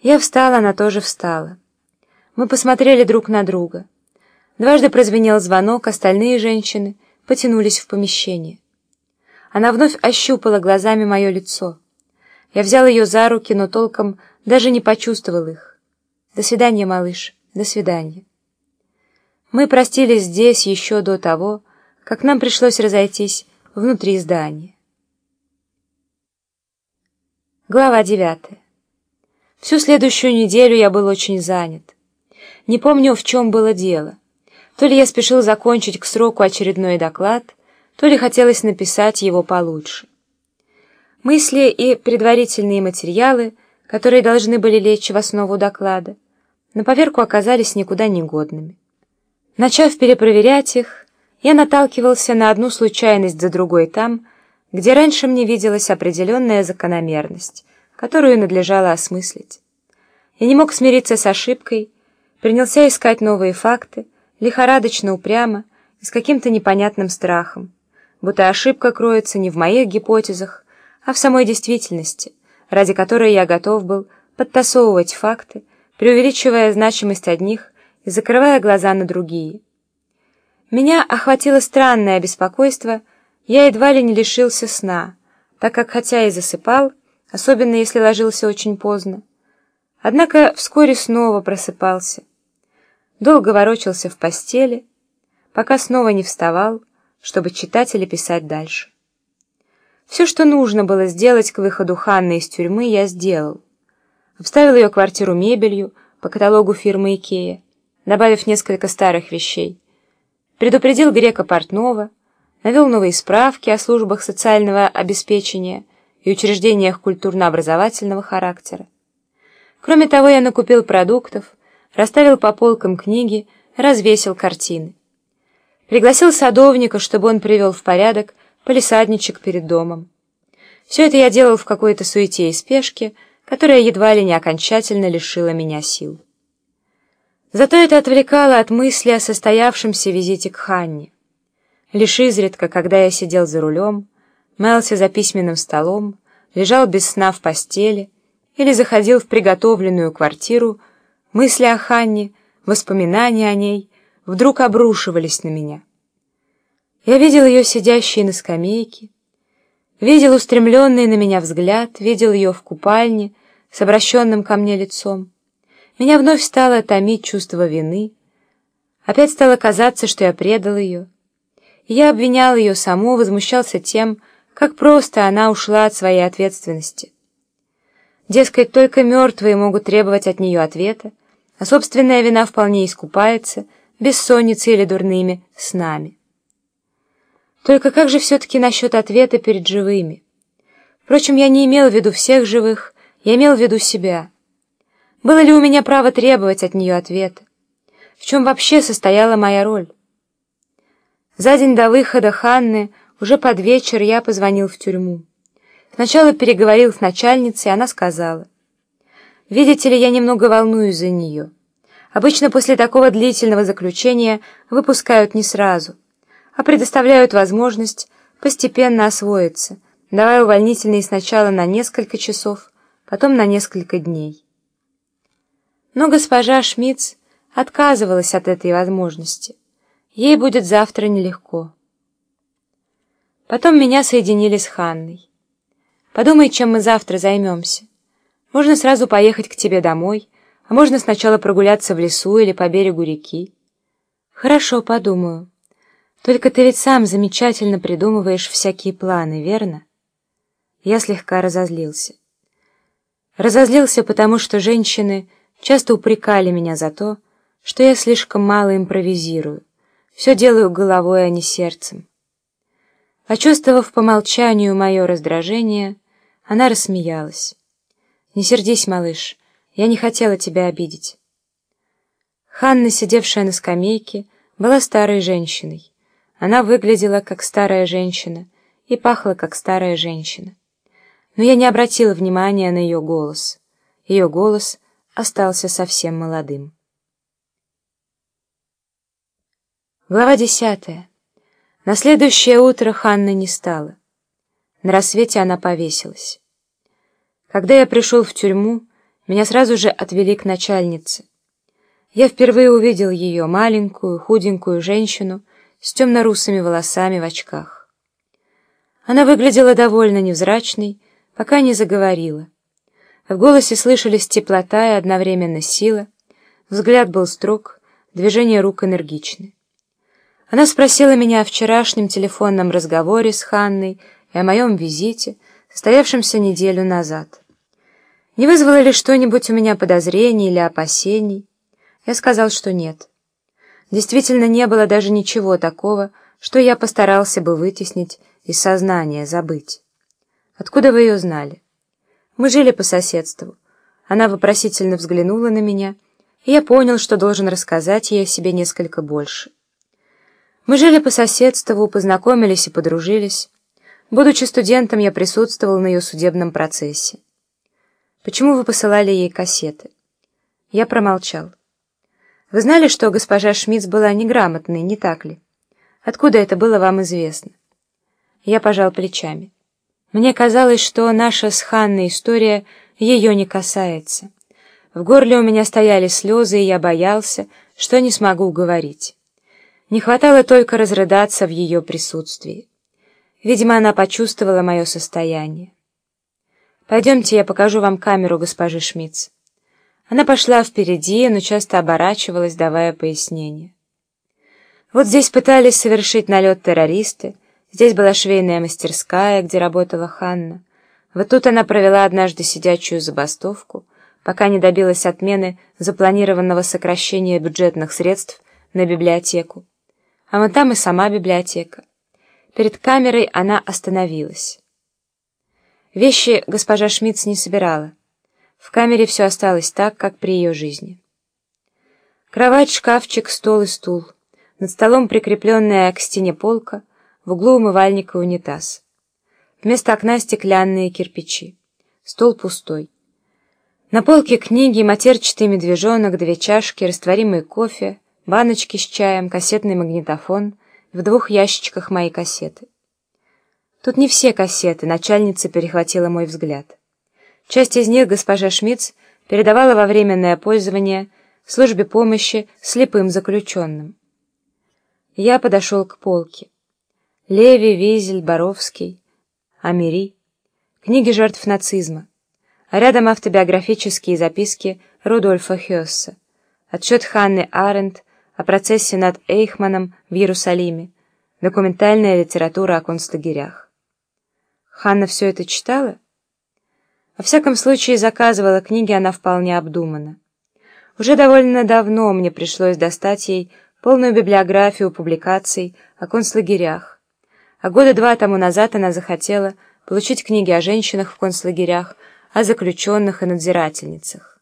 Я встала, она тоже встала. Мы посмотрели друг на друга. Дважды прозвенел звонок, остальные женщины потянулись в помещение. Она вновь ощупала глазами мое лицо. Я взял ее за руки, но толком даже не почувствовал их. До свидания, малыш, до свидания. Мы простились здесь еще до того, как нам пришлось разойтись внутри здания. Глава девятая. Всю следующую неделю я был очень занят. Не помню, в чем было дело. То ли я спешил закончить к сроку очередной доклад, то ли хотелось написать его получше. Мысли и предварительные материалы, которые должны были лечь в основу доклада, на поверку оказались никуда не годными. Начав перепроверять их, я наталкивался на одну случайность за другой там, где раньше мне виделась определенная закономерность, которую надлежало осмыслить. Я не мог смириться с ошибкой, принялся искать новые факты, лихорадочно упрямо и с каким-то непонятным страхом, будто ошибка кроется не в моих гипотезах, а в самой действительности, ради которой я готов был подтасовывать факты, преувеличивая значимость одних и закрывая глаза на другие. Меня охватило странное беспокойство, я едва ли не лишился сна, так как хотя и засыпал, особенно если ложился очень поздно. Однако вскоре снова просыпался. Долго ворочался в постели, пока снова не вставал, чтобы читать или писать дальше. Все, что нужно было сделать к выходу Ханны из тюрьмы, я сделал. Обставил ее квартиру мебелью по каталогу фирмы Икея, добавив несколько старых вещей. Предупредил грека портного, навел новые справки о службах социального обеспечения — и учреждениях культурно-образовательного характера. Кроме того, я накупил продуктов, расставил по полкам книги, развесил картины. Пригласил садовника, чтобы он привел в порядок полисадничек перед домом. Все это я делал в какой-то суете и спешке, которая едва ли не окончательно лишила меня сил. Зато это отвлекало от мысли о состоявшемся визите к Ханне. Лишь изредка, когда я сидел за рулем, мялся за письменным столом, лежал без сна в постели или заходил в приготовленную квартиру, мысли о Ханне, воспоминания о ней вдруг обрушивались на меня. Я видел ее сидящей на скамейке, видел устремленный на меня взгляд, видел ее в купальне с обращенным ко мне лицом. Меня вновь стало томить чувство вины, опять стало казаться, что я предал ее. Я обвинял ее саму, возмущался тем, как просто она ушла от своей ответственности. Дескать, только мертвые могут требовать от нее ответа, а собственная вина вполне искупается бессонницей или дурными снами. Только как же все-таки насчет ответа перед живыми? Впрочем, я не имел в виду всех живых, я имел в виду себя. Было ли у меня право требовать от нее ответа? В чем вообще состояла моя роль? За день до выхода Ханны уже под вечер я позвонил в тюрьму. Сначала переговорил с начальницей, она сказала. «Видите ли, я немного волнуюсь за нее. Обычно после такого длительного заключения выпускают не сразу, а предоставляют возможность постепенно освоиться, давая увольнительные сначала на несколько часов, потом на несколько дней». Но госпожа Шмидц отказывалась от этой возможности. Ей будет завтра нелегко. Потом меня соединили с Ханной. Подумай, чем мы завтра займемся. Можно сразу поехать к тебе домой, а можно сначала прогуляться в лесу или по берегу реки. Хорошо, подумаю. Только ты ведь сам замечательно придумываешь всякие планы, верно? Я слегка разозлился. Разозлился, потому что женщины часто упрекали меня за то, что я слишком мало импровизирую, все делаю головой, а не сердцем. Почувствовав по молчанию мое раздражение, она рассмеялась. «Не сердись, малыш, я не хотела тебя обидеть». Ханна, сидевшая на скамейке, была старой женщиной. Она выглядела как старая женщина и пахла как старая женщина. Но я не обратила внимания на ее голос. Ее голос остался совсем молодым. Глава десятая. На следующее утро Ханны не стало. На рассвете она повесилась. Когда я пришел в тюрьму, Меня сразу же отвели к начальнице. Я впервые увидел ее, маленькую, худенькую женщину с темно-русыми волосами в очках. Она выглядела довольно невзрачной, пока не заговорила. В голосе слышались теплота и одновременно сила, взгляд был строг, движения рук энергичны. Она спросила меня о вчерашнем телефонном разговоре с Ханной и о моем визите, состоявшемся неделю назад. Не вызвало ли что-нибудь у меня подозрений или опасений? Я сказал, что нет. Действительно, не было даже ничего такого, что я постарался бы вытеснить из сознания, забыть. Откуда вы ее знали? Мы жили по соседству. Она вопросительно взглянула на меня, и я понял, что должен рассказать ей о себе несколько больше. Мы жили по соседству, познакомились и подружились. Будучи студентом, я присутствовал на ее судебном процессе. Почему вы посылали ей кассеты? Я промолчал. Вы знали, что госпожа Шмидц была неграмотной, не так ли? Откуда это было вам известно? Я пожал плечами. Мне казалось, что наша с Ханной история ее не касается. В горле у меня стояли слезы, и я боялся, что не смогу говорить. Не хватало только разрыдаться в ее присутствии. Видимо, она почувствовала мое состояние. «Пойдемте, я покажу вам камеру госпожи Шмидц». Она пошла впереди, но часто оборачивалась, давая пояснения. Вот здесь пытались совершить налет террористы, здесь была швейная мастерская, где работала Ханна. Вот тут она провела однажды сидячую забастовку, пока не добилась отмены запланированного сокращения бюджетных средств на библиотеку. А вот там и сама библиотека. Перед камерой она остановилась. Вещи госпожа Шмидц не собирала. В камере все осталось так, как при ее жизни. Кровать, шкафчик, стол и стул. Над столом прикрепленная к стене полка, в углу умывальника и унитаз. Вместо окна стеклянные кирпичи. Стол пустой. На полке книги, матерчатый медвежонок, две чашки, растворимый кофе, баночки с чаем, кассетный магнитофон, в двух ящичках мои кассеты. Тут не все кассеты, начальница перехватила мой взгляд. Часть из них госпожа Шмидц передавала во временное пользование службе помощи слепым заключенным. Я подошел к полке. Леви, Визель, Боровский, Амери, книги жертв нацизма, а рядом автобиографические записки Рудольфа Хёсса, отчет Ханны Аренд о процессе над Эйхманом в Иерусалиме, документальная литература о концлагерях. Ханна все это читала? Во всяком случае, заказывала книги она вполне обдуманно. Уже довольно давно мне пришлось достать ей полную библиографию публикаций о концлагерях, а года два тому назад она захотела получить книги о женщинах в концлагерях, о заключенных и надзирательницах.